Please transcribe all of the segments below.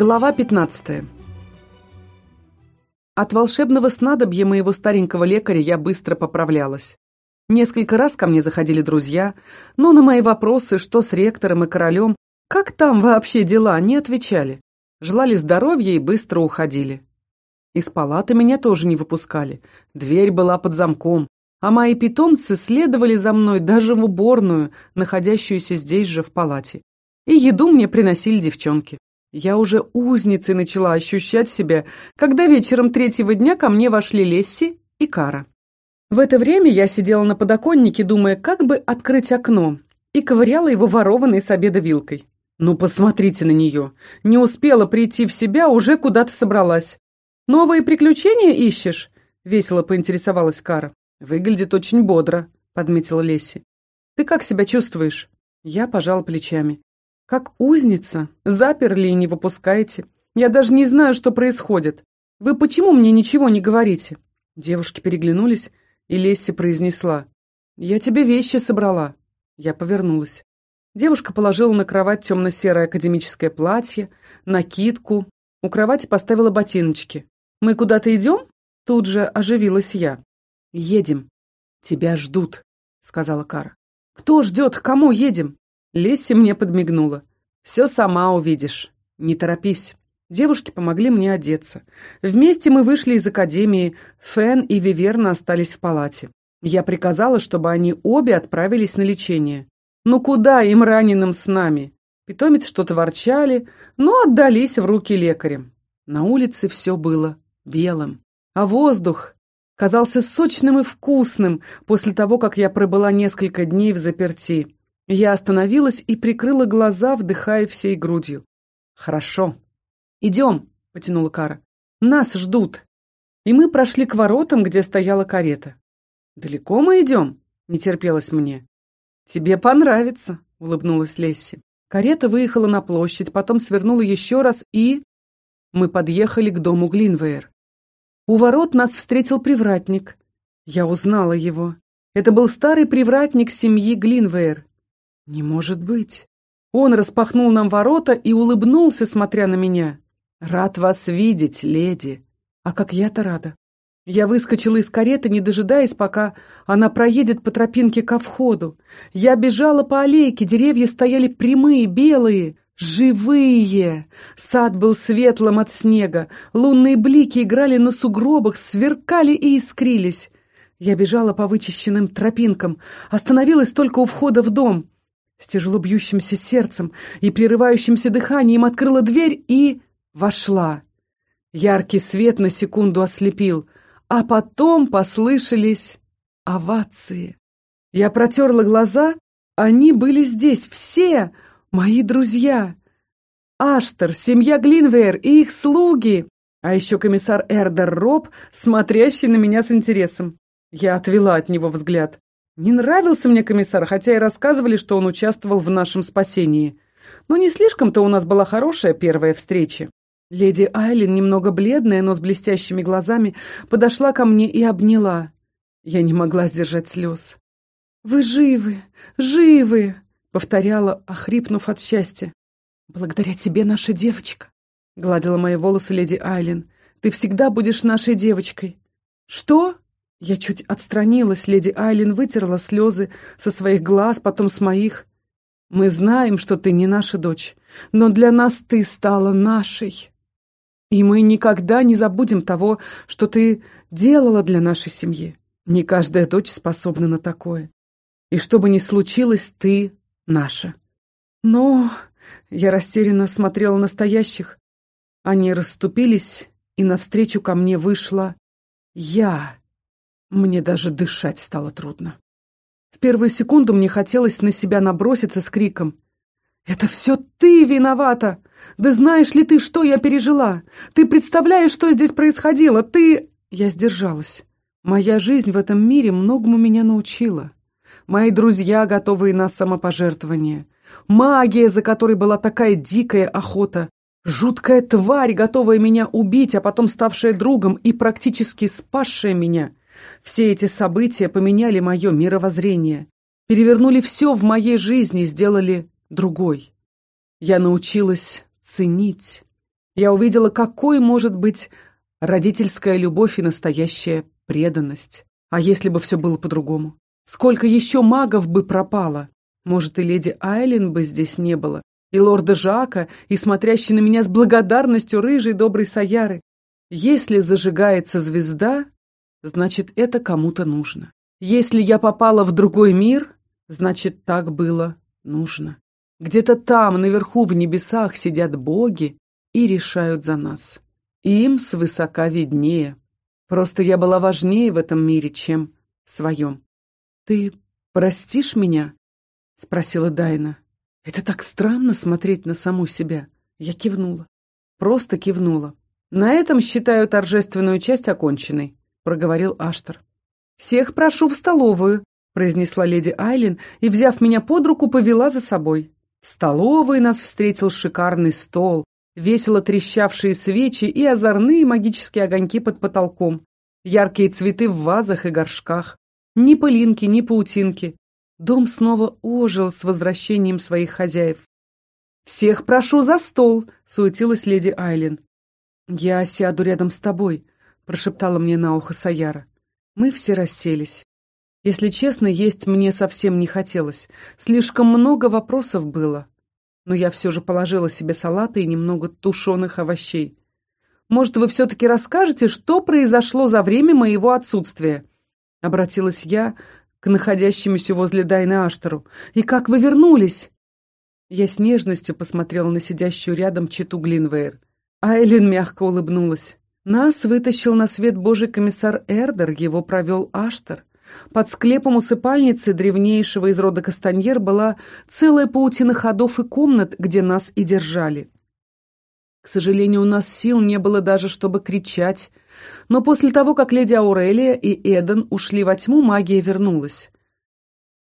Глава 15. От волшебного снадобья моего старенького лекаря я быстро поправлялась. Несколько раз ко мне заходили друзья, но на мои вопросы, что с ректором и королем, как там вообще дела, не отвечали. Желали здоровья и быстро уходили. Из палаты меня тоже не выпускали. Дверь была под замком, а мои питомцы следовали за мной даже в уборную, находящуюся здесь же в палате. И еду мне приносили девчонки. Я уже узницей начала ощущать себя, когда вечером третьего дня ко мне вошли Лесси и Кара. В это время я сидела на подоконнике, думая, как бы открыть окно, и ковыряла его ворованной с обеда вилкой. Ну, посмотрите на нее. Не успела прийти в себя, уже куда-то собралась. «Новые приключения ищешь?» — весело поинтересовалась Кара. «Выглядит очень бодро», — подметила Лесси. «Ты как себя чувствуешь?» Я пожала плечами. Как узница. Заперли и не выпускаете. Я даже не знаю, что происходит. Вы почему мне ничего не говорите?» Девушки переглянулись, и Лесси произнесла. «Я тебе вещи собрала». Я повернулась. Девушка положила на кровать темно-серое академическое платье, накидку. У кровати поставила ботиночки. «Мы куда-то идем?» Тут же оживилась я. «Едем. Тебя ждут», — сказала Кара. «Кто ждет? К кому едем?» Лесси мне подмигнула. «Все сама увидишь. Не торопись». Девушки помогли мне одеться. Вместе мы вышли из академии, Фен и Виверна остались в палате. Я приказала, чтобы они обе отправились на лечение. Ну куда им раненым с нами? Питомец что-то ворчали, но отдались в руки лекарям. На улице все было белым, а воздух казался сочным и вкусным после того, как я пробыла несколько дней в заперти. Я остановилась и прикрыла глаза, вдыхая всей грудью. «Хорошо. Идем», — потянула Кара. «Нас ждут». И мы прошли к воротам, где стояла карета. «Далеко мы идем?» — не терпелось мне. «Тебе понравится», — улыбнулась Лесси. Карета выехала на площадь, потом свернула еще раз и... Мы подъехали к дому Глинвейр. У ворот нас встретил привратник. Я узнала его. Это был старый привратник семьи Глинвейр. «Не может быть!» Он распахнул нам ворота и улыбнулся, смотря на меня. «Рад вас видеть, леди!» «А как я-то рада!» Я выскочила из кареты, не дожидаясь, пока она проедет по тропинке ко входу. Я бежала по аллейке, деревья стояли прямые, белые, живые. Сад был светлым от снега, лунные блики играли на сугробах, сверкали и искрились. Я бежала по вычищенным тропинкам, остановилась только у входа в дом. С тяжело бьющимся сердцем и прерывающимся дыханием открыла дверь и вошла. Яркий свет на секунду ослепил, а потом послышались овации. Я протерла глаза, они были здесь, все мои друзья. Аштер, семья Глинвейр и их слуги, а еще комиссар Эрдер Роб, смотрящий на меня с интересом. Я отвела от него взгляд. Не нравился мне комиссар, хотя и рассказывали, что он участвовал в нашем спасении. Но не слишком-то у нас была хорошая первая встреча. Леди Айлин, немного бледная, но с блестящими глазами, подошла ко мне и обняла. Я не могла сдержать слез. «Вы живы! Живы!» — повторяла, охрипнув от счастья. «Благодаря тебе, наша девочка!» — гладила мои волосы леди Айлин. «Ты всегда будешь нашей девочкой!» «Что?» Я чуть отстранилась, леди Айлин вытерла слезы со своих глаз, потом с моих. «Мы знаем, что ты не наша дочь, но для нас ты стала нашей. И мы никогда не забудем того, что ты делала для нашей семьи. Не каждая дочь способна на такое. И что бы ни случилось, ты наша». Но я растерянно смотрела на стоящих. Они расступились, и навстречу ко мне вышла я. Мне даже дышать стало трудно. В первую секунду мне хотелось на себя наброситься с криком. «Это все ты виновата! Да знаешь ли ты, что я пережила? Ты представляешь, что здесь происходило? Ты...» Я сдержалась. Моя жизнь в этом мире многому меня научила. Мои друзья, готовые на самопожертвование. Магия, за которой была такая дикая охота. Жуткая тварь, готовая меня убить, а потом ставшая другом и практически спасшая меня. Все эти события поменяли мое мировоззрение, перевернули все в моей жизни и сделали другой. Я научилась ценить. Я увидела, какой может быть родительская любовь и настоящая преданность. А если бы все было по-другому? Сколько еще магов бы пропало? Может, и леди Айлин бы здесь не было, и лорда Жака, и смотрящий на меня с благодарностью рыжий добрый Саяры. Если зажигается звезда, значит, это кому-то нужно. Если я попала в другой мир, значит, так было нужно. Где-то там, наверху, в небесах, сидят боги и решают за нас. Им свысока виднее. Просто я была важнее в этом мире, чем в своем. «Ты простишь меня?» — спросила Дайна. «Это так странно смотреть на саму себя». Я кивнула. Просто кивнула. «На этом считаю торжественную часть оконченной», — проговорил Аштер. «Всех прошу в столовую», — произнесла леди Айлин и, взяв меня под руку, повела за собой. В столовой нас встретил шикарный стол, весело трещавшие свечи и озорные магические огоньки под потолком, яркие цветы в вазах и горшках. Ни пылинки, ни паутинки. Дом снова ожил с возвращением своих хозяев. «Всех прошу за стол!» — суетилась леди Айлин. «Я сяду рядом с тобой», — прошептала мне на ухо Саяра. Мы все расселись. Если честно, есть мне совсем не хотелось. Слишком много вопросов было. Но я все же положила себе салаты и немного тушеных овощей. «Может, вы все-таки расскажете, что произошло за время моего отсутствия?» Обратилась я к находящемуся возле Дайны Аштеру. «И как вы вернулись?» Я с нежностью посмотрела на сидящую рядом Читу Глинвейр. Айлин мягко улыбнулась. Нас вытащил на свет божий комиссар Эрдер, его провел Аштер. Под склепом усыпальницы древнейшего из рода Кастаньер была целая паутина ходов и комнат, где нас и держали. К сожалению, у нас сил не было даже, чтобы кричать. Но после того, как леди Аурелия и Эден ушли во тьму, магия вернулась.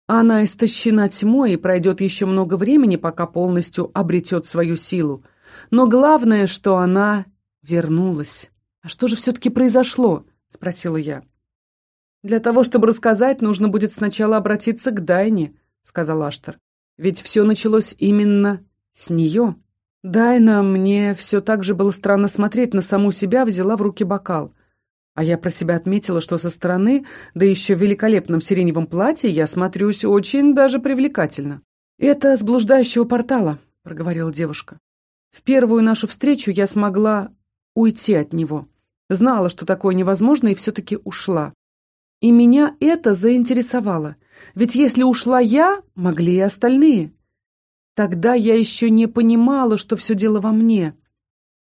Она истощена тьмой и пройдет еще много времени, пока полностью обретет свою силу. Но главное, что она вернулась. «А что же все-таки произошло?» — спросила я. «Для того, чтобы рассказать, нужно будет сначала обратиться к Дайне», — сказал Аштер. «Ведь все началось именно с нее». Дайна, мне все так же было странно смотреть на саму себя, взяла в руки бокал. А я про себя отметила, что со стороны, да еще в великолепном сиреневом платье, я смотрюсь очень даже привлекательно. «Это с блуждающего портала», — проговорила девушка. «В первую нашу встречу я смогла уйти от него. Знала, что такое невозможно, и все-таки ушла. И меня это заинтересовало. Ведь если ушла я, могли и остальные. Тогда я еще не понимала, что все дело во мне.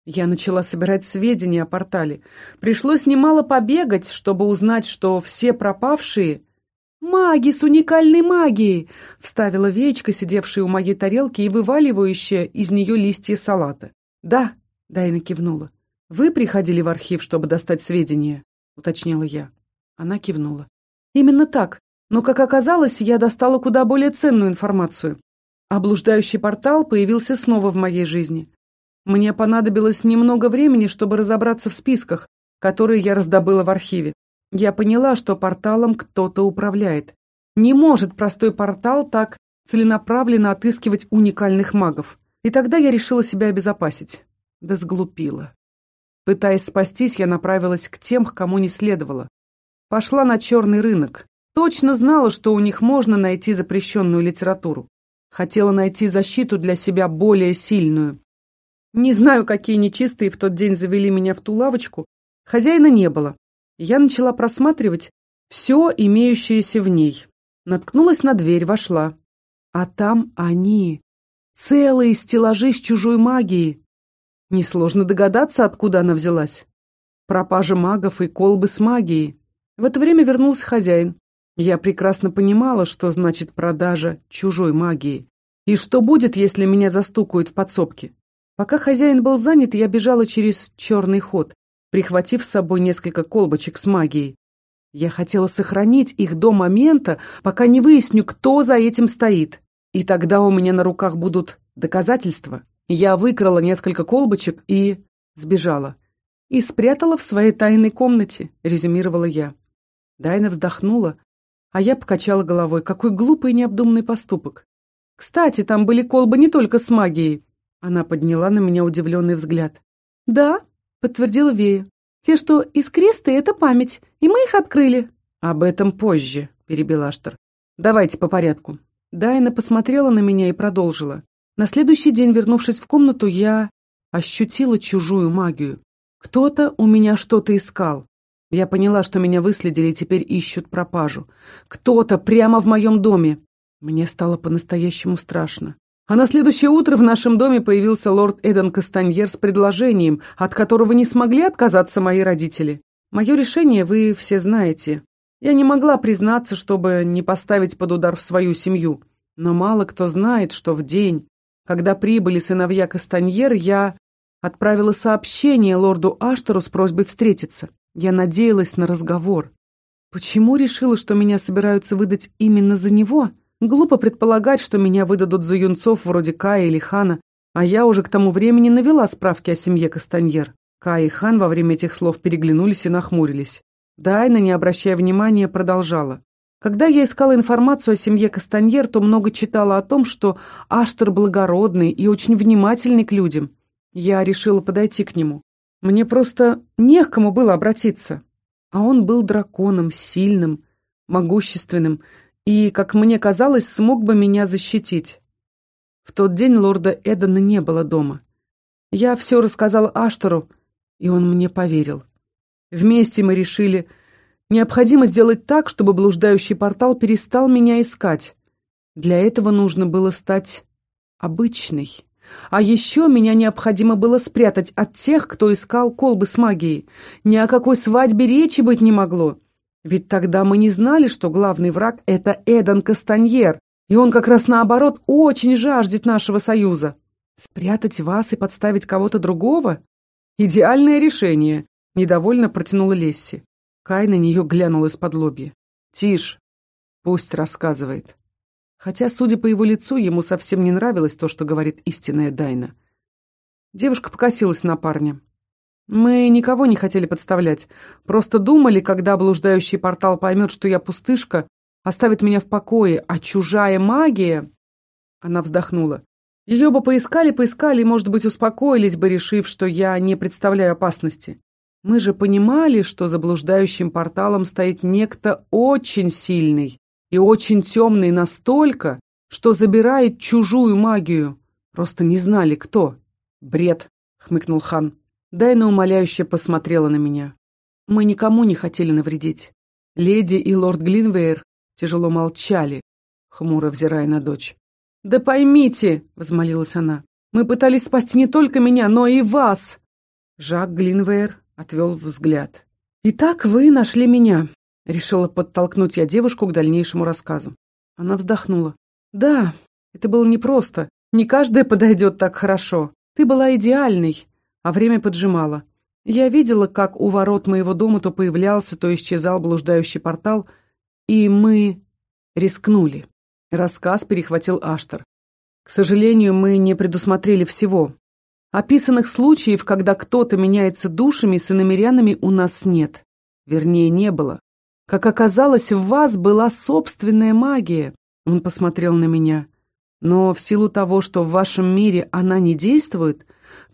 Я начала собирать сведения о портале. Пришлось немало побегать, чтобы узнать, что все пропавшие — маги с уникальной магией, — вставила Вечка, сидевшая у моей тарелки и вываливающая из нее листья салата. «Да», — Дайна кивнула. «Вы приходили в архив, чтобы достать сведения?» — уточнила я. Она кивнула. «Именно так. Но, как оказалось, я достала куда более ценную информацию. А блуждающий портал появился снова в моей жизни. Мне понадобилось немного времени, чтобы разобраться в списках, которые я раздобыла в архиве. Я поняла, что порталом кто-то управляет. Не может простой портал так целенаправленно отыскивать уникальных магов. И тогда я решила себя обезопасить. Да сглупила. Пытаясь спастись, я направилась к тем, к кому не следовало. Пошла на черный рынок. Точно знала, что у них можно найти запрещенную литературу. Хотела найти защиту для себя более сильную. Не знаю, какие нечистые в тот день завели меня в ту лавочку. Хозяина не было. Я начала просматривать все, имеющееся в ней. Наткнулась на дверь, вошла. А там они. Целые стеллажи с чужой магией. Несложно догадаться, откуда она взялась. Пропажа магов и колбы с магией. В это время вернулся хозяин. Я прекрасно понимала, что значит продажа чужой магии. И что будет, если меня застукают в подсобке. Пока хозяин был занят, я бежала через черный ход, прихватив с собой несколько колбочек с магией. Я хотела сохранить их до момента, пока не выясню, кто за этим стоит. И тогда у меня на руках будут доказательства. Я выкрала несколько колбочек и... сбежала. И спрятала в своей тайной комнате, резюмировала я. Дайна вздохнула, а я покачала головой. Какой глупый и необдуманный поступок. Кстати, там были колбы не только с магией. Она подняла на меня удивленный взгляд. «Да», — подтвердила Вея. «Те, что из креста, это память, и мы их открыли». «Об этом позже», — перебил Аштер. «Давайте по порядку». Дайна посмотрела на меня и продолжила. На следующий день, вернувшись в комнату, я ощутила чужую магию. Кто-то у меня что-то искал. Я поняла, что меня выследили и теперь ищут пропажу. Кто-то прямо в моем доме. Мне стало по-настоящему страшно. А на следующее утро в нашем доме появился лорд Эден Кастаньер с предложением, от которого не смогли отказаться мои родители. Мое решение вы все знаете. Я не могла признаться, чтобы не поставить под удар в свою семью. Но мало кто знает, что в день, когда прибыли сыновья Кастаньер, я отправила сообщение лорду Аштеру с просьбой встретиться. Я надеялась на разговор. Почему решила, что меня собираются выдать именно за него? Глупо предполагать, что меня выдадут за юнцов вроде Кая или Хана, а я уже к тому времени навела справки о семье Кастаньер. Кай и Хан во время этих слов переглянулись и нахмурились. Дайна, не обращая внимания, продолжала. Когда я искала информацию о семье Кастаньер, то много читала о том, что Аштер благородный и очень внимательный к людям. Я решила подойти к нему. Мне просто не к кому было обратиться. А он был драконом, сильным, могущественным и, как мне казалось, смог бы меня защитить. В тот день лорда Эдена не было дома. Я все рассказала Аштору, и он мне поверил. Вместе мы решили Необходимо сделать так, чтобы блуждающий портал перестал меня искать. Для этого нужно было стать обычной. А еще меня необходимо было спрятать от тех, кто искал колбы с магией. Ни о какой свадьбе речи быть не могло. Ведь тогда мы не знали, что главный враг — это Эдан Кастаньер, и он как раз наоборот очень жаждет нашего союза. Спрятать вас и подставить кого-то другого? Идеальное решение, — недовольно протянула Лесси. Кай на нее глянул из-под лобья. «Тише, пусть рассказывает». Хотя, судя по его лицу, ему совсем не нравилось то, что говорит истинная Дайна. Девушка покосилась на парня. «Мы никого не хотели подставлять. Просто думали, когда блуждающий портал поймет, что я пустышка, оставит меня в покое, а чужая магия...» Она вздохнула. «Ее бы поискали, поискали может быть, успокоились бы, решив, что я не представляю опасности. Мы же понимали, что заблуждающим порталом стоит некто очень сильный и очень темный настолько, что забирает чужую магию. Просто не знали, кто. Бред, хмыкнул хан. Дайна умоляюще посмотрела на меня. Мы никому не хотели навредить. Леди и лорд Глинвейр тяжело молчали, хмуро взирая на дочь. «Да поймите!» — возмолилась она. «Мы пытались спасти не только меня, но и вас!» Жак Глинвейр отвел взгляд. «Итак, вы нашли меня», — решила подтолкнуть я девушку к дальнейшему рассказу. Она вздохнула. «Да, это было непросто. Не каждая подойдет так хорошо. Ты была идеальной, а время поджимало. Я видела, как у ворот моего дома то появлялся, то исчезал блуждающий портал, и мы рискнули». Рассказ перехватил Аштер. «К сожалению, мы не предусмотрели всего. Описанных случаев, когда кто-то меняется душами с иномерянами, у нас нет. Вернее, не было. Как оказалось, в вас была собственная магия. Он посмотрел на меня. Но в силу того, что в вашем мире она не действует,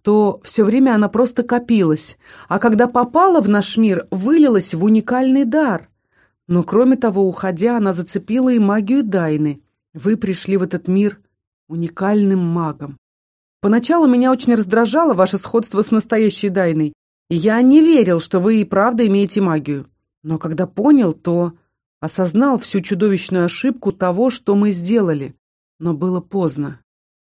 то все время она просто копилась, а когда попала в наш мир, вылилась в уникальный дар. Но кроме того, уходя, она зацепила и магию Дайны. Вы пришли в этот мир уникальным магом. Поначалу меня очень раздражало ваше сходство с настоящей Дайной, и я не верил, что вы и правда имеете магию. Но когда понял, то осознал всю чудовищную ошибку того, что мы сделали. Но было поздно.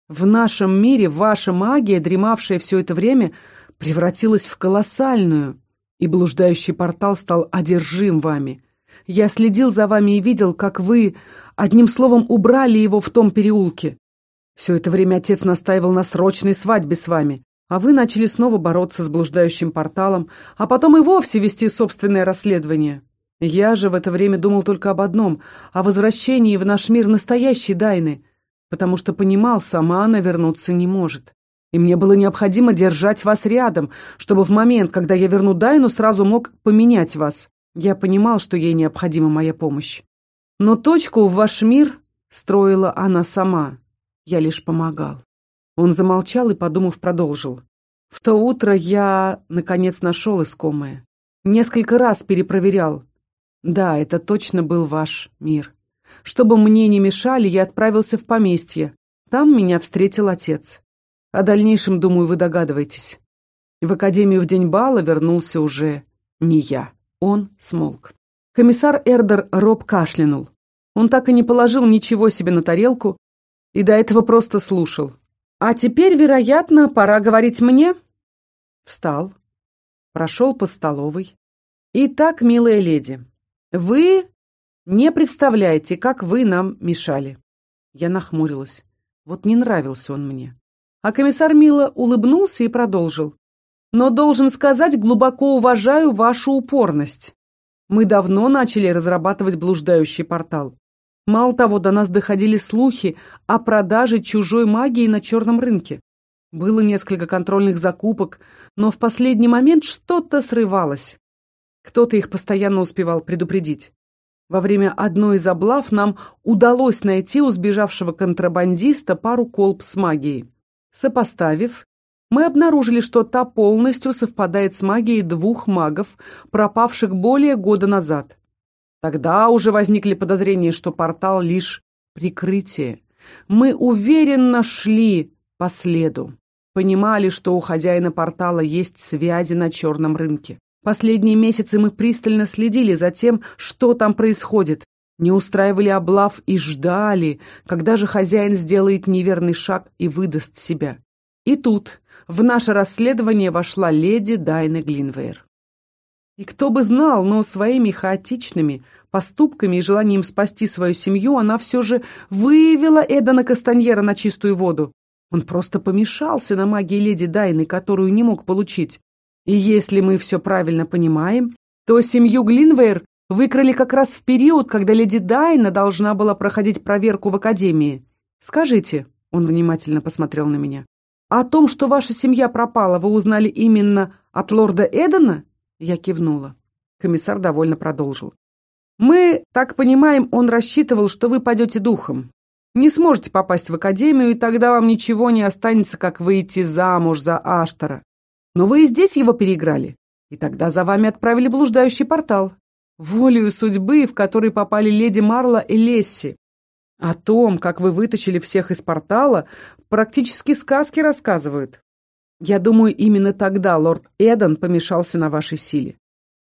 В нашем мире ваша магия, дремавшая все это время, превратилась в колоссальную, и блуждающий портал стал одержим вами. Я следил за вами и видел, как вы, одним словом, убрали его в том переулке. Все это время отец настаивал на срочной свадьбе с вами, а вы начали снова бороться с блуждающим порталом, а потом и вовсе вести собственное расследование. Я же в это время думал только об одном — о возвращении в наш мир настоящей Дайны, потому что понимал, сама она вернуться не может. И мне было необходимо держать вас рядом, чтобы в момент, когда я верну Дайну, сразу мог поменять вас. Я понимал, что ей необходима моя помощь. Но точку в ваш мир строила она сама. Я лишь помогал. Он замолчал и, подумав, продолжил. В то утро я, наконец, нашел искомое. Несколько раз перепроверял. Да, это точно был ваш мир. Чтобы мне не мешали, я отправился в поместье. Там меня встретил отец. О дальнейшем, думаю, вы догадываетесь. В академию в день бала вернулся уже не я. Он смолк. Комиссар Эрдер роб кашлянул. Он так и не положил ничего себе на тарелку и до этого просто слушал. «А теперь, вероятно, пора говорить мне?» Встал, прошел по столовой. «Итак, милая леди, вы не представляете, как вы нам мешали». Я нахмурилась. Вот не нравился он мне. А комиссар мило улыбнулся и продолжил. «Но должен сказать, глубоко уважаю вашу упорность. Мы давно начали разрабатывать блуждающий портал. Мало того, до нас доходили слухи о продаже чужой магии на черном рынке. Было несколько контрольных закупок, но в последний момент что-то срывалось. Кто-то их постоянно успевал предупредить. Во время одной из облав нам удалось найти у сбежавшего контрабандиста пару колб с магией. Сопоставив, мы обнаружили, что та полностью совпадает с магией двух магов, пропавших более года назад. Тогда уже возникли подозрения, что портал лишь прикрытие. Мы уверенно шли по следу. Понимали, что у хозяина портала есть связи на черном рынке. Последние месяцы мы пристально следили за тем, что там происходит. Не устраивали облав и ждали, когда же хозяин сделает неверный шаг и выдаст себя. И тут в наше расследование вошла леди Дайна Глинвейр. И кто бы знал, но своими хаотичными поступками и желанием спасти свою семью она все же вывела Эдана Кастаньера на чистую воду. Он просто помешался на магии леди Дайны, которую не мог получить. И если мы все правильно понимаем, то семью Глинвейр выкрали как раз в период, когда леди Дайна должна была проходить проверку в академии. Скажите, он внимательно посмотрел на меня, о том, что ваша семья пропала, вы узнали именно от лорда Эдена? Я кивнула. Комиссар довольно продолжил. «Мы, так понимаем, он рассчитывал, что вы падете духом. Не сможете попасть в академию, и тогда вам ничего не останется, как выйти замуж за Аштара. Но вы и здесь его переиграли, и тогда за вами отправили блуждающий портал. Волею судьбы, в который попали леди Марла и Лесси. О том, как вы вытащили всех из портала, практически сказки рассказывают. Я думаю, именно тогда лорд Эден помешался на вашей силе.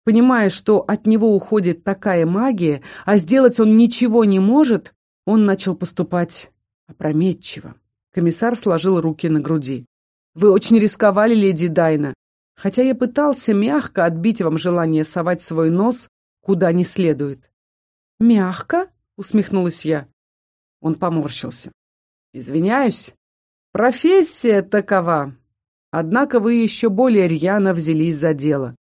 Понимая, что от него уходит такая магия, а сделать он ничего не может, он начал поступать опрометчиво. Комиссар сложил руки на груди. «Вы очень рисковали, леди Дайна, хотя я пытался мягко отбить вам желание совать свой нос куда не следует». «Мягко?» — усмехнулась я. Он поморщился. «Извиняюсь. Профессия такова. Однако вы еще более рьяно взялись за дело.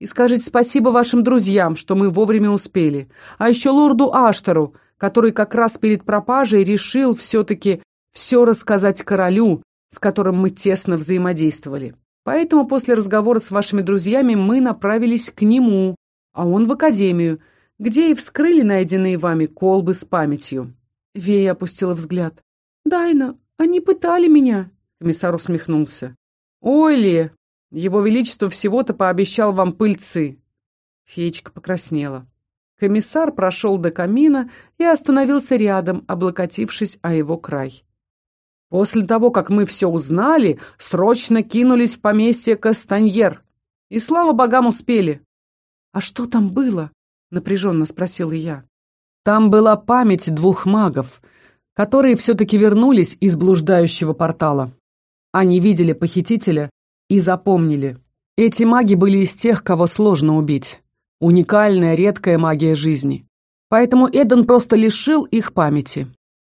И скажите спасибо вашим друзьям, что мы вовремя успели. А еще лорду Аштеру, который как раз перед пропажей решил все-таки все рассказать королю, с которым мы тесно взаимодействовали. Поэтому после разговора с вашими друзьями мы направились к нему, а он в академию, где и вскрыли найденные вами колбы с памятью. Вея опустила взгляд. «Дайна, они пытали меня!» Комиссар усмехнулся. «Ой ли, его величество всего-то пообещал вам пыльцы!» Феечка покраснела. Комиссар прошел до камина и остановился рядом, облокотившись о его край. «После того, как мы все узнали, срочно кинулись в поместье Кастаньер. И, слава богам, успели!» «А что там было?» — напряженно спросила я. «Там была память двух магов, которые все-таки вернулись из блуждающего портала. Они видели похитителя и запомнили. Эти маги были из тех, кого сложно убить. Уникальная, редкая магия жизни. Поэтому Эден просто лишил их памяти.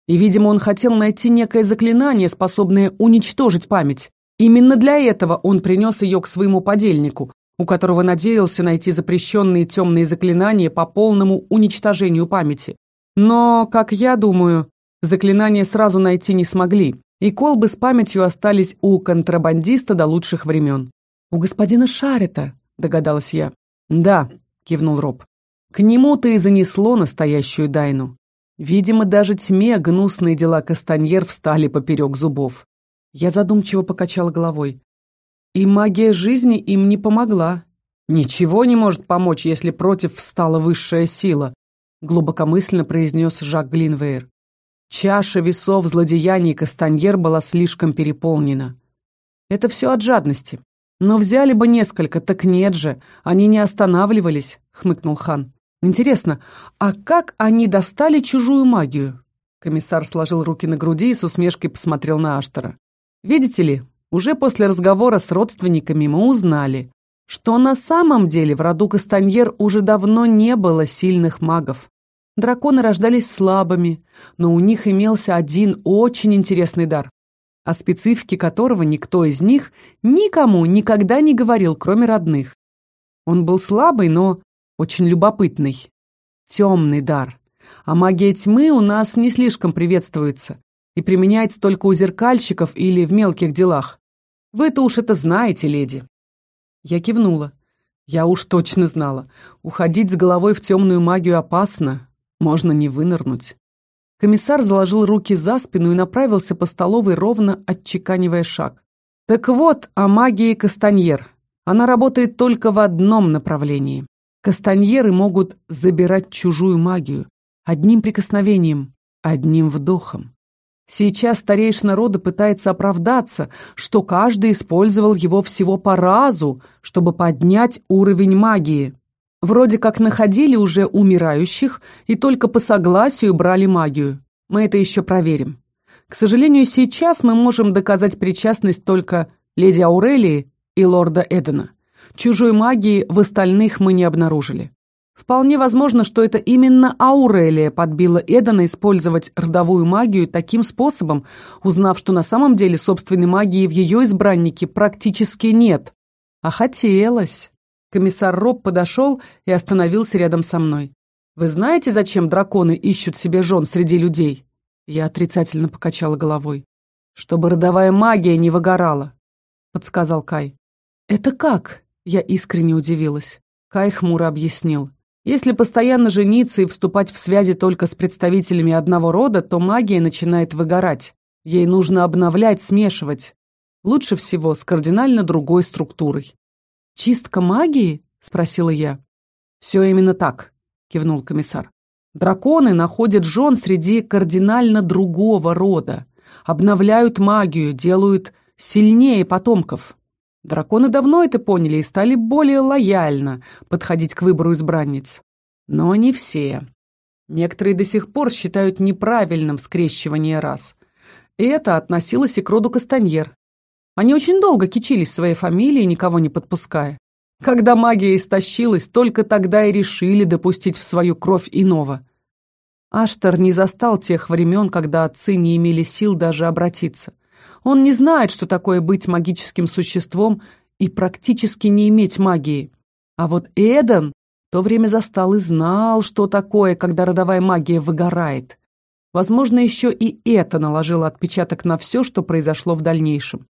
И, видимо, он хотел найти некое заклинание, способное уничтожить память. Именно для этого он принес ее к своему подельнику, у которого надеялся найти запрещенные темные заклинания по полному уничтожению памяти. Но, как я думаю, заклинание сразу найти не смогли, и колбы с памятью остались у контрабандиста до лучших времен. «У господина Шарета», — догадалась я. «Да», — кивнул Роб. «К нему-то и занесло настоящую Дайну. Видимо, даже тьме гнусные дела Кастаньер встали поперек зубов. Я задумчиво покачала головой. И магия жизни им не помогла. Ничего не может помочь, если против встала высшая сила, глубокомысленно произнес Жак Глинвейр. Чаша весов злодеяний Кастаньер была слишком переполнена. Это все от жадности. Но взяли бы несколько, так нет же, они не останавливались, хмыкнул хан. Интересно, а как они достали чужую магию? Комиссар сложил руки на груди и с усмешкой посмотрел на Аштора. Видите ли, уже после разговора с родственниками мы узнали, что на самом деле в роду Кастаньер уже давно не было сильных магов. Драконы рождались слабыми, но у них имелся один очень интересный дар, о специфике которого никто из них никому никогда не говорил, кроме родных. Он был слабый, но очень любопытный. Темный дар. А магия тьмы у нас не слишком приветствуется и применяется только у зеркальщиков или в мелких делах. Вы-то уж это знаете, леди. Я кивнула. Я уж точно знала. Уходить с головой в темную магию опасно, можно не вынырнуть. Комиссар заложил руки за спину и направился по столовой, ровно отчеканивая шаг. Так вот, о магии Кастаньер. Она работает только в одном направлении. Кастаньеры могут забирать чужую магию. Одним прикосновением, одним вдохом. Сейчас старейшина рода пытается оправдаться, что каждый использовал его всего по разу, чтобы поднять уровень магии. Вроде как находили уже умирающих и только по согласию брали магию. Мы это еще проверим. К сожалению, сейчас мы можем доказать причастность только леди Аурелии и лорда Эдена. Чужой магии в остальных мы не обнаружили. Вполне возможно, что это именно Аурелия подбила Эдена использовать родовую магию таким способом, узнав, что на самом деле собственной магии в ее избраннике практически нет. А хотелось. Комиссар Роб подошел и остановился рядом со мной. «Вы знаете, зачем драконы ищут себе жен среди людей?» Я отрицательно покачала головой. «Чтобы родовая магия не выгорала», — подсказал Кай. «Это как?» — я искренне удивилась. Кай хмуро объяснил. «Если постоянно жениться и вступать в связи только с представителями одного рода, то магия начинает выгорать. Ей нужно обновлять, смешивать. Лучше всего с кардинально другой структурой. «Чистка магии?» — спросила я. «Все именно так», — кивнул комиссар. «Драконы находят жен среди кардинально другого рода, обновляют магию, делают сильнее потомков. Драконы давно это поняли и стали более лояльно подходить к выбору избранниц. Но не все. Некоторые до сих пор считают неправильным скрещивание рас. И это относилось и к роду Кастаньер. Они очень долго кичились своей фамилией, никого не подпуская. Когда магия истощилась, только тогда и решили допустить в свою кровь иного. Аштер не застал тех времен, когда отцы не имели сил даже обратиться. Он не знает, что такое быть магическим существом и практически не иметь магии. А вот Эден то время застал и знал, что такое, когда родовая магия выгорает. Возможно, еще и это наложило отпечаток на все, что произошло в дальнейшем.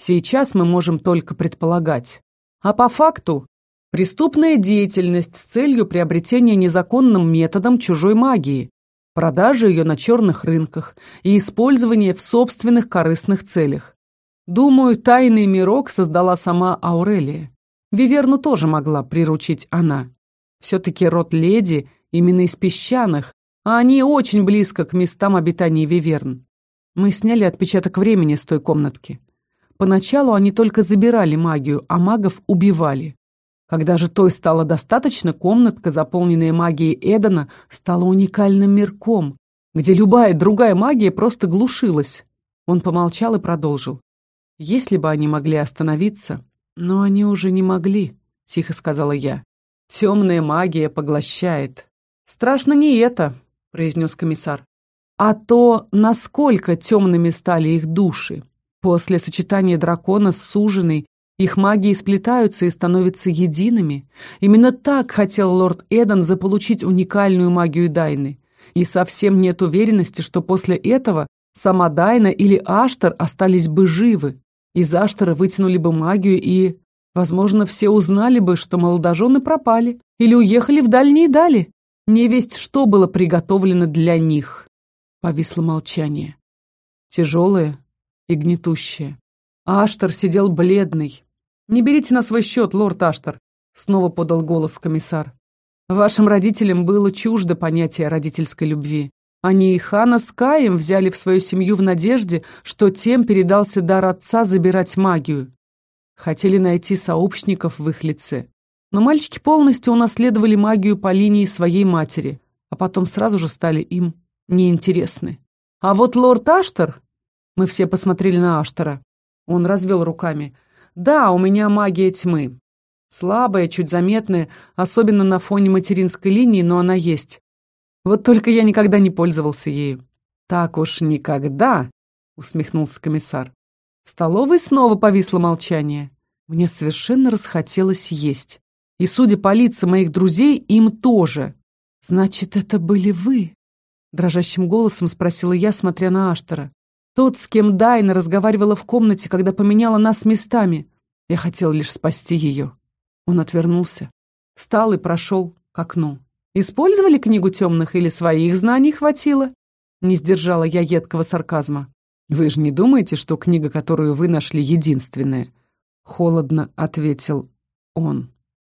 Сейчас мы можем только предполагать. А по факту преступная деятельность с целью приобретения незаконным методом чужой магии, продажи ее на черных рынках и использование в собственных корыстных целях. Думаю, тайный мирок создала сама Аурелия. Виверну тоже могла приручить она. Все-таки род леди именно из песчаных, а они очень близко к местам обитания Виверн. Мы сняли отпечаток времени с той комнатки. Поначалу они только забирали магию, а магов убивали. Когда же той стало достаточно, комнатка, заполненная магией Эдена, стала уникальным мирком, где любая другая магия просто глушилась. Он помолчал и продолжил. Если бы они могли остановиться, но они уже не могли, тихо сказала я. Темная магия поглощает. Страшно не это, произнес комиссар, а то, насколько темными стали их души. После сочетания дракона с суженой их магии сплетаются и становятся едиными. Именно так хотел лорд Эден заполучить уникальную магию Дайны. И совсем нет уверенности, что после этого сама Дайна или Аштар остались бы живы. Из Аштара вытянули бы магию и, возможно, все узнали бы, что молодожены пропали или уехали в дальние дали. Не весть, что было приготовлено для них. Повисло молчание. Тяжелое, и гнетущее. Аштар сидел бледный, «Не берите на свой счет, лорд Аштар», — снова подал голос комиссар. «Вашим родителям было чуждо понятие родительской любви. Они и Хана с Каем взяли в свою семью в надежде, что тем передался дар отца забирать магию. Хотели найти сообщников в их лице. Но мальчики полностью унаследовали магию по линии своей матери, а потом сразу же стали им неинтересны. А вот лорд Аштер... Мы все посмотрели на Аштера. Он развел руками. Да, у меня магия тьмы. Слабая, чуть заметная, особенно на фоне материнской линии, но она есть. Вот только я никогда не пользовался ею. Так уж никогда, усмехнулся комиссар. В столовой снова повисло молчание. Мне совершенно расхотелось есть. И, судя по лицам моих друзей, им тоже. «Значит, это были вы?» Дрожащим голосом спросила я, смотря на Аштера. Тот, с кем Дайна разговаривала в комнате, когда поменяла нас местами. Я хотел лишь спасти ее. Он отвернулся, встал и прошел к окну. Использовали книгу темных или своих знаний хватило? Не сдержала я едкого сарказма. Вы же не думаете, что книга, которую вы нашли, единственная? Холодно ответил он.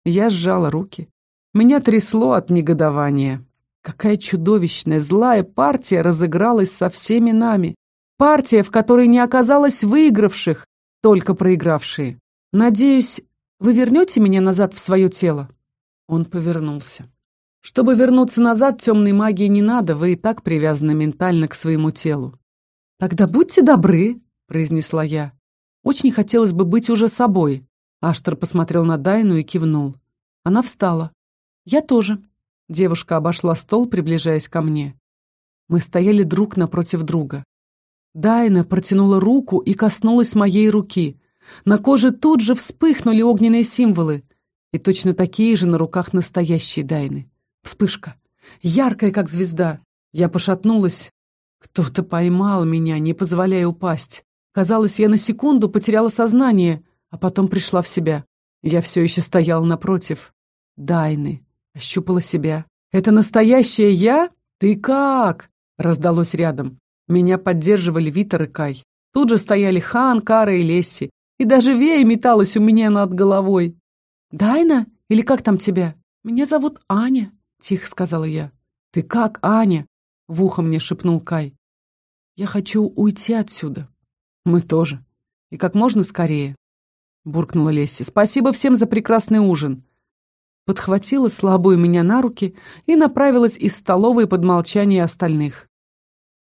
Я сжала руки. Меня трясло от негодования. Какая чудовищная, злая партия разыгралась со всеми нами. Партия, в которой не оказалось выигравших, только проигравшие. Надеюсь, вы вернете меня назад в свое тело?» Он повернулся. «Чтобы вернуться назад, темной магии не надо, вы и так привязаны ментально к своему телу». «Тогда будьте добры», — произнесла я. «Очень хотелось бы быть уже собой». Аштер посмотрел на Дайну и кивнул. Она встала. «Я тоже». Девушка обошла стол, приближаясь ко мне. Мы стояли друг напротив друга. Дайна протянула руку и коснулась моей руки. На коже тут же вспыхнули огненные символы. И точно такие же на руках настоящей Дайны. Вспышка. Яркая, как звезда. Я пошатнулась. Кто-то поймал меня, не позволяя упасть. Казалось, я на секунду потеряла сознание, а потом пришла в себя. Я все еще стояла напротив. Дайны. Ощупала себя. «Это настоящая я? Ты как?» Раздалось рядом. Меня поддерживали Витер и Кай. Тут же стояли Хан, Кара и Лесси. И даже Вея металась у меня над головой. «Дайна? Или как там тебя?» «Меня зовут Аня», — тихо сказала я. «Ты как, Аня?» — в ухо мне шепнул Кай. «Я хочу уйти отсюда». «Мы тоже. И как можно скорее», — буркнула Лесси. «Спасибо всем за прекрасный ужин». Подхватила слабую меня на руки и направилась из столовой под молчание остальных.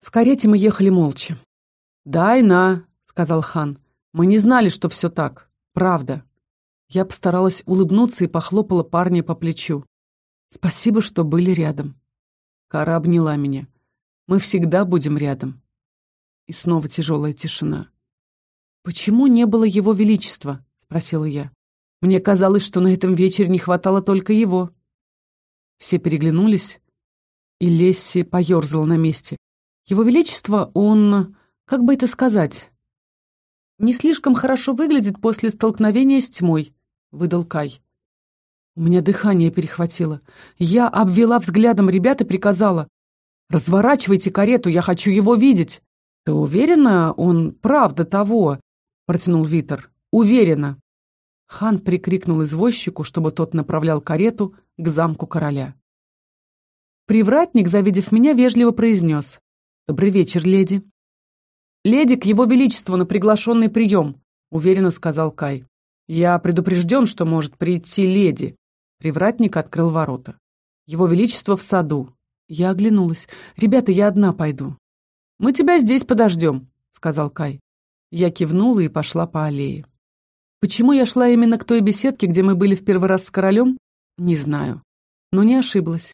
В карете мы ехали молча. «Дайна», — сказал хан, мы не знали, что все так. Правда. Я постаралась улыбнуться и похлопала парня по плечу. Спасибо, что были рядом. Кара обняла меня. Мы всегда будем рядом. И снова тяжелая тишина. «Почему не было его величества?» — спросила я. «Мне казалось, что на этом вечере не хватало только его». Все переглянулись, и Лесси поерзала на месте. «Его величество, он... Как бы это сказать? не слишком хорошо выглядит после столкновения с тьмой», — выдал Кай. У меня дыхание перехватило. Я обвела взглядом ребят и приказала. «Разворачивайте карету, я хочу его видеть». «Ты уверена, он правда того?» — протянул Витер. «Уверена». Хан прикрикнул извозчику, чтобы тот направлял карету к замку короля. Привратник, завидев меня, вежливо произнес. «Добрый вечер, леди». «Леди к его величеству на приглашенный прием», — уверенно сказал Кай. «Я предупрежден, что может прийти леди». Привратник открыл ворота. «Его величество в саду». Я оглянулась. «Ребята, я одна пойду». «Мы тебя здесь подождем», — сказал Кай. Я кивнула и пошла по аллее. Почему я шла именно к той беседке, где мы были в первый раз с королем? Не знаю. Но не ошиблась.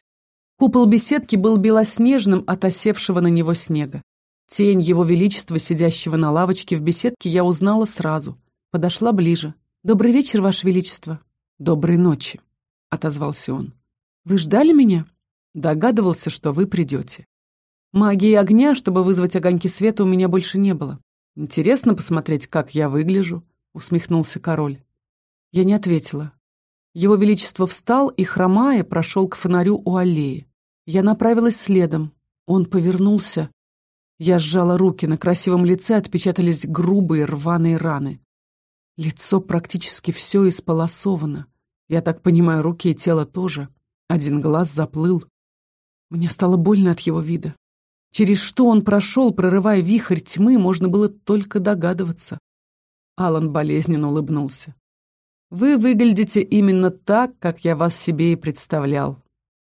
Купол беседки был белоснежным от осевшего на него снега. Тень его величества, сидящего на лавочке в беседке, я узнала сразу. Подошла ближе. «Добрый вечер, ваше величество». «Доброй ночи», — отозвался он. «Вы ждали меня?» «Догадывался, что вы придете». Магии огня, чтобы вызвать огоньки света, у меня больше не было. «Интересно посмотреть, как я выгляжу», — усмехнулся король. Я не ответила. Его Величество встал и, хромая, прошел к фонарю у аллеи. Я направилась следом. Он повернулся, я сжала руки, на красивом лице отпечатались грубые рваные раны. Лицо практически все исполосовано. Я так понимаю, руки и тело тоже. Один глаз заплыл. Мне стало больно от его вида. Через что он прошел, прорывая вихрь тьмы, можно было только догадываться. Алан болезненно улыбнулся. «Вы выглядите именно так, как я вас себе и представлял».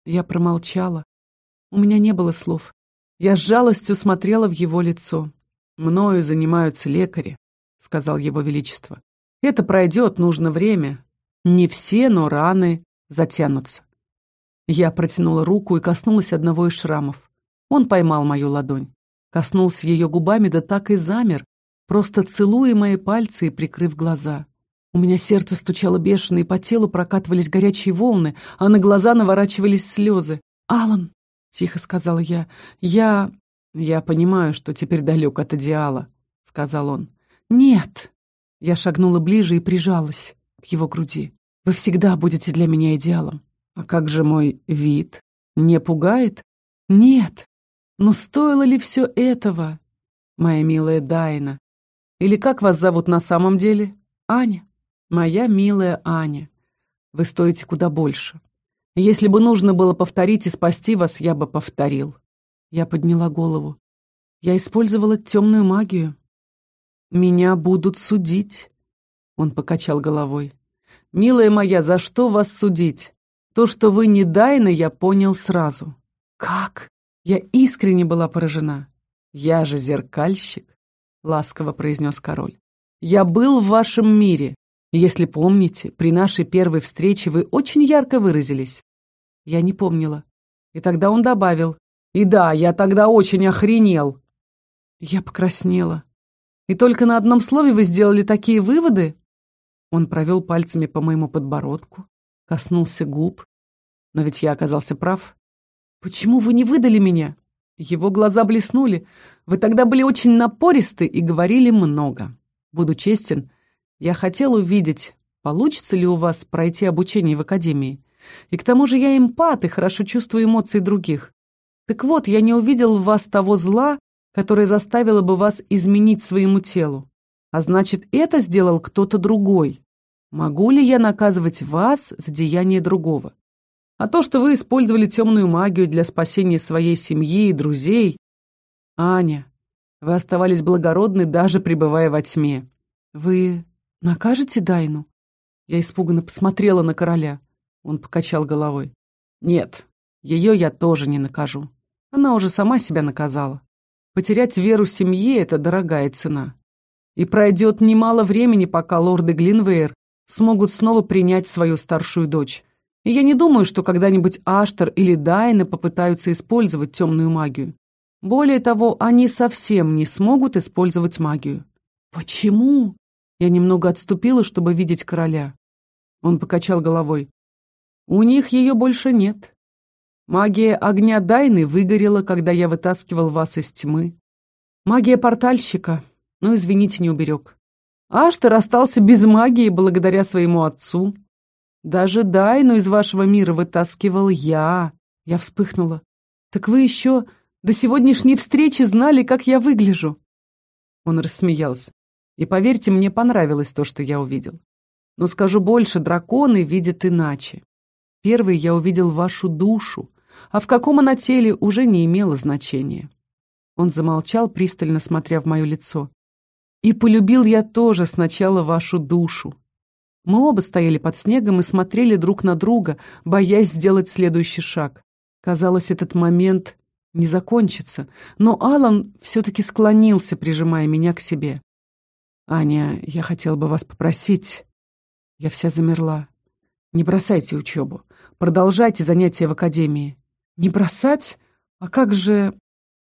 Я промолчала. У меня не было слов. Я с жалостью смотрела в его лицо. «Мною занимаются лекари», — сказал его величество. «Это пройдет, нужно время. Не все, но раны затянутся». Я протянула руку и коснулась одного из шрамов. Он поймал мою ладонь. Коснулся ее губами, да так и замер, просто целуя мои пальцы и прикрыв глаза. У меня сердце стучало бешено, и по телу прокатывались горячие волны, а на глаза наворачивались слезы. «Алан!» — тихо сказала я. «Я... я понимаю, что теперь далек от идеала», — сказал он. «Нет!» Я шагнула ближе и прижалась к его груди. «Вы всегда будете для меня идеалом». «А как же мой вид? Не пугает?» «Нет! Но стоило ли все этого, моя милая Дайна? Или как вас зовут на самом деле? Аня. Моя милая Аня. Вы стоите куда больше. Если бы нужно было повторить и спасти вас, я бы повторил». Я подняла голову. Я использовала темную магию. Меня будут судить. Он покачал головой. «Милая моя, за что вас судить? То, что вы не Дайна, я понял сразу». «Как?» Я искренне была поражена. «Я же зеркальщик», — ласково произнес король. «Я был в вашем мире. Если помните, при нашей первой встрече вы очень ярко выразились». Я не помнила. И тогда он добавил. «И да, я тогда очень охренел». Я покраснела. «И только на одном слове вы сделали такие выводы?» Он провел пальцами по моему подбородку, коснулся губ. Но ведь я оказался прав. «Почему вы не выдали меня?» Его глаза блеснули. «Вы тогда были очень напористы и говорили много. Буду честен, я хотел увидеть, получится ли у вас пройти обучение в академии. И к тому же я эмпат и хорошо чувствую эмоции других. Так вот, я не увидел в вас того зла, которое заставило бы вас изменить своему телу. А значит, это сделал кто-то другой. Могу ли я наказывать вас за деяние другого? А то, что вы использовали темную магию для спасения своей семьи и друзей... Аня, вы оставались благородны, даже пребывая во тьме. Вы накажете Дайну? Я испуганно посмотрела на короля. Он покачал головой. Нет, ее я тоже не накажу. Она уже сама себя наказала. Потерять веру семьи — это дорогая цена. И пройдет немало времени, пока лорды Глинвейр смогут снова принять свою старшую дочь. И я не думаю, что когда-нибудь Аштер или Дайна попытаются использовать темную магию. Более того, они совсем не смогут использовать магию. Почему? Я немного отступила, чтобы видеть короля. Он покачал головой. У них ее больше нет. Магия огня Дайны выгорела, когда я вытаскивал вас из тьмы. Магия портальщика, ну, извините, не уберег. Аштер остался без магии благодаря своему отцу. Даже Дайну из вашего мира вытаскивал я. Я вспыхнула. Так вы еще до сегодняшней встречи знали, как я выгляжу. Он рассмеялся. И поверьте, мне понравилось то, что я увидел. Но скажу больше, драконы видят иначе. Первый я увидел вашу душу, а в каком она теле уже не имело значения. Он замолчал, пристально смотря в мое лицо. И полюбил я тоже сначала вашу душу, мы оба стояли под снегом и смотрели друг на друга, боясь сделать следующий шаг. Казалось, этот момент не закончится, но Алан все-таки склонился, прижимая меня к себе. «Аня, я хотел бы вас попросить...» Я вся замерла. «Не бросайте учебу. Продолжайте занятия в академии». «Не бросать? А как же...»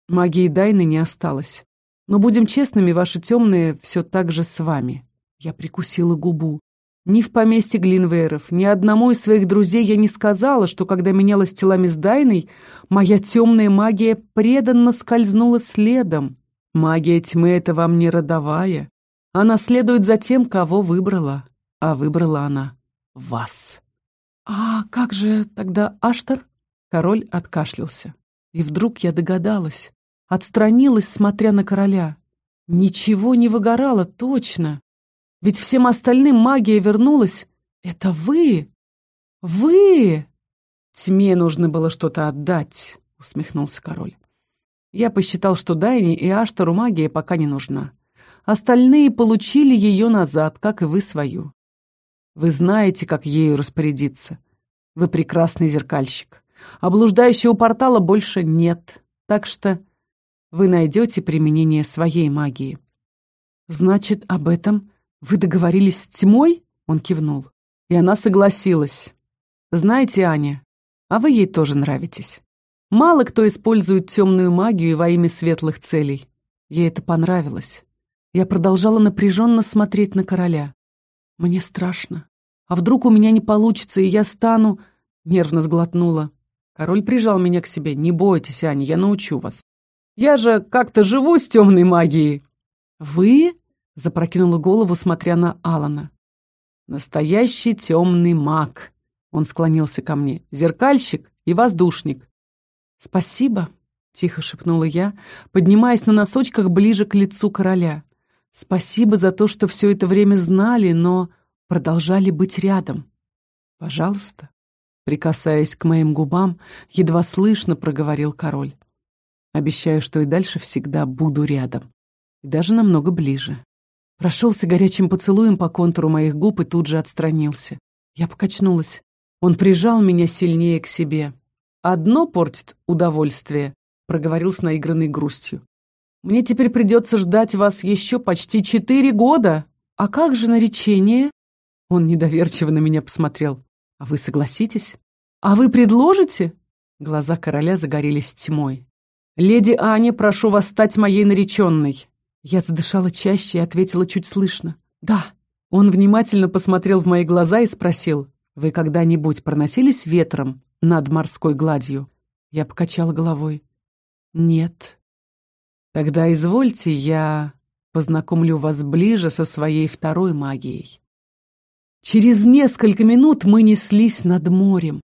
Магии Дайны не осталось. Но будем честными, ваши темные все так же с вами. Я прикусила губу. Ни в поместье Глинвейров, ни одному из своих друзей я не сказала, что когда менялась телами с Дайной, моя темная магия преданно скользнула следом. Магия тьмы — это вам не родовая. Она следует за тем, кого выбрала. А выбрала она вас. «А как же тогда Аштар?» Король откашлялся. И вдруг я догадалась. Отстранилась, смотря на короля. Ничего не выгорало, точно. Ведь всем остальным магия вернулась. Это вы! Вы! Тьме нужно было что-то отдать, усмехнулся король. Я посчитал, что Дайне и Аштору магия пока не нужна. Остальные получили ее назад, как и вы свою. Вы знаете, как ею распорядиться. Вы прекрасный зеркальщик. А блуждающего портала больше нет, так что вы найдете применение своей магии. Значит, об этом вы договорились с тьмой? Он кивнул. И она согласилась. Знаете, Аня, а вы ей тоже нравитесь. Мало кто использует темную магию во имя светлых целей. Ей это понравилось. Я продолжала напряженно смотреть на короля. Мне страшно. А вдруг у меня не получится, и я стану... Нервно сглотнула. Король прижал меня к себе. «Не бойтесь, Аня, я научу вас. Я же как-то живу с темной магией». «Вы?» — запрокинула голову, смотря на Алана. «Настоящий темный маг», — он склонился ко мне. «Зеркальщик и воздушник». «Спасибо», — тихо шепнула я, поднимаясь на носочках ближе к лицу короля. «Спасибо за то, что все это время знали, но продолжали быть рядом. Пожалуйста». Прикасаясь к моим губам, едва слышно проговорил король. Обещаю, что и дальше всегда буду рядом. И даже намного ближе. Прошелся горячим поцелуем по контуру моих губ и тут же отстранился. Я покачнулась. Он прижал меня сильнее к себе. «Одно портит удовольствие», — проговорил с наигранной грустью. «Мне теперь придется ждать вас еще почти четыре года. А как же наречение?» Он недоверчиво на меня посмотрел. «А вы согласитесь?» «А вы предложите?» Глаза короля загорелись тьмой. «Леди Аня, прошу вас стать моей нареченной!» Я задышала чаще и ответила чуть слышно. «Да». Он внимательно посмотрел в мои глаза и спросил, «Вы когда-нибудь проносились ветром над морской гладью?» Я покачала головой. «Нет». «Тогда извольте, я познакомлю вас ближе со своей второй магией». Через несколько минут мы неслись над морем.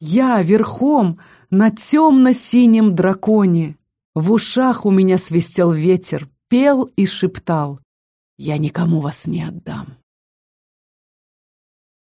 Я верхом на темно-синем драконе. В ушах у меня свистел ветер, пел и шептал. «Я никому вас не отдам».